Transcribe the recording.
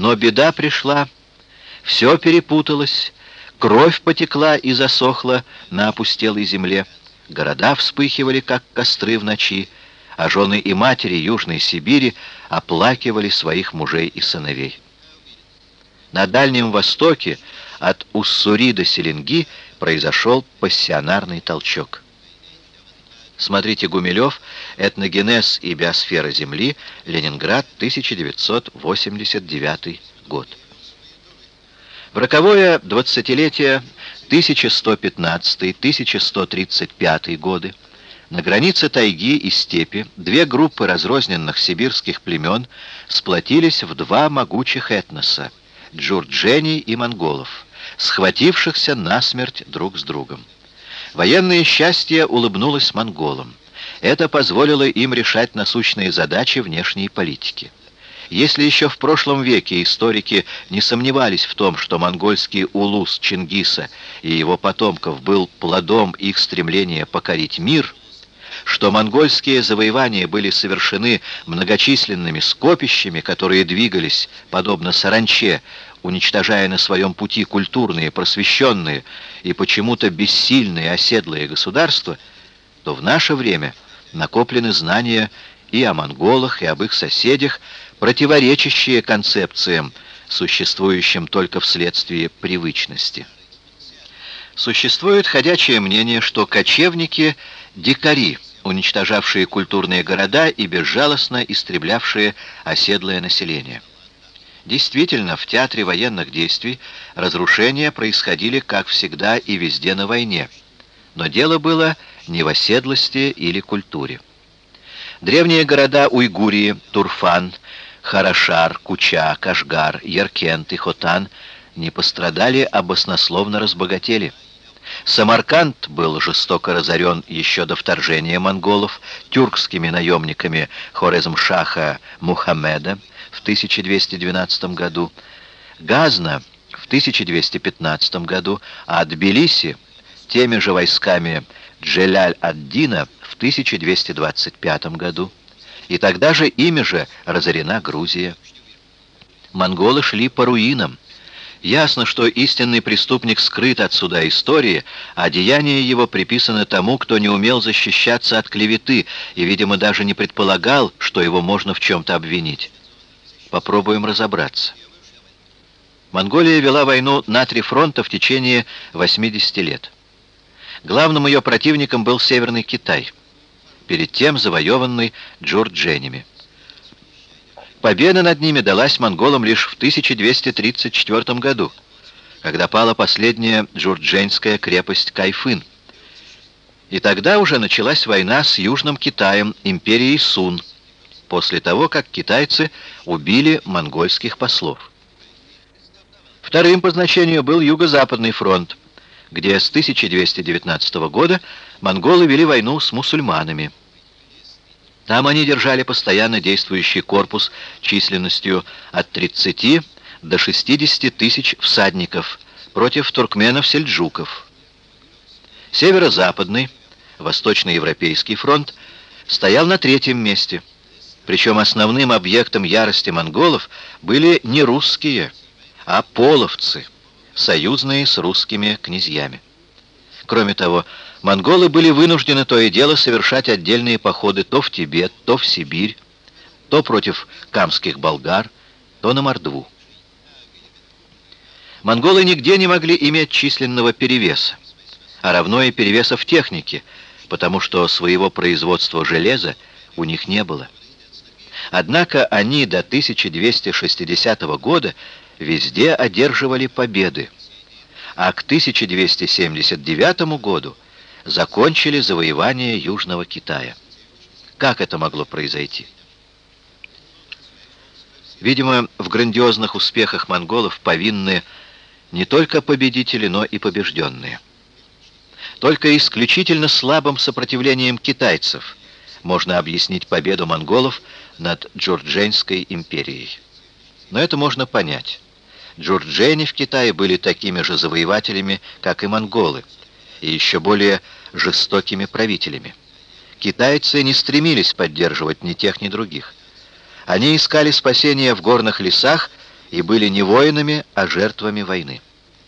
Но беда пришла, все перепуталось, кровь потекла и засохла на опустелой земле, города вспыхивали, как костры в ночи, а жены и матери Южной Сибири оплакивали своих мужей и сыновей. На Дальнем Востоке от Уссури до Селенги произошел пассионарный толчок. Смотрите Гумилев «Этногенез и биосфера Земли. Ленинград, 1989 год». В роковое двадцатилетие 1115-1135 годы на границе тайги и степи две группы разрозненных сибирских племен сплотились в два могучих этноса – джурджений и монголов, схватившихся насмерть друг с другом. Военное счастье улыбнулось монголам. Это позволило им решать насущные задачи внешней политики. Если еще в прошлом веке историки не сомневались в том, что монгольский улус Чингиса и его потомков был плодом их стремления покорить мир, что монгольские завоевания были совершены многочисленными скопищами, которые двигались, подобно саранче, уничтожая на своем пути культурные, просвещенные и почему-то бессильные оседлые государства, то в наше время накоплены знания и о монголах, и об их соседях, противоречащие концепциям, существующим только вследствие привычности. Существует ходячее мнение, что кочевники – дикари, уничтожавшие культурные города и безжалостно истреблявшие оседлое население. Действительно, в театре военных действий разрушения происходили, как всегда и везде на войне, но дело было не в оседлости или культуре. Древние города Уйгурии, Турфан, Харашар, Куча, Кашгар, Яркент и Хотан не пострадали, а баснословно разбогатели. Самарканд был жестоко разорен еще до вторжения монголов тюркскими наемниками Хорезмшаха Мухаммеда в 1212 году, Газна в 1215 году, а Тбилиси теми же войсками Джеляль-ад-Дина в 1225 году и тогда же ими же разорена Грузия. Монголы шли по руинам. Ясно, что истинный преступник скрыт от суда истории, а деяние его приписано тому, кто не умел защищаться от клеветы и, видимо, даже не предполагал, что его можно в чем-то обвинить. Попробуем разобраться. Монголия вела войну на три фронта в течение 80 лет. Главным ее противником был Северный Китай – перед тем завоеванный джурдженями. Победа над ними далась монголам лишь в 1234 году, когда пала последняя джурдженская крепость Кайфын. И тогда уже началась война с Южным Китаем, империей Сун, после того, как китайцы убили монгольских послов. Вторым по значению был Юго-Западный фронт, где с 1219 года монголы вели войну с мусульманами. Там они держали постоянно действующий корпус численностью от 30 до 60 тысяч всадников против туркменов-сельджуков. Северо-западный, восточноевропейский фронт стоял на третьем месте. Причем основным объектом ярости монголов были не русские, а половцы, союзные с русскими князьями. Кроме того, монголы были вынуждены то и дело совершать отдельные походы то в Тибет, то в Сибирь, то против камских болгар, то на Мордву. Монголы нигде не могли иметь численного перевеса, а равно и перевеса в технике, потому что своего производства железа у них не было. Однако они до 1260 года везде одерживали победы, а к 1279 году закончили завоевание Южного Китая. Как это могло произойти? Видимо, в грандиозных успехах монголов повинны не только победители, но и побежденные. Только исключительно слабым сопротивлением китайцев можно объяснить победу монголов над Джордженской империей. Но это можно понять. Джурджени в Китае были такими же завоевателями, как и монголы, и еще более жестокими правителями. Китайцы не стремились поддерживать ни тех, ни других. Они искали спасения в горных лесах и были не воинами, а жертвами войны.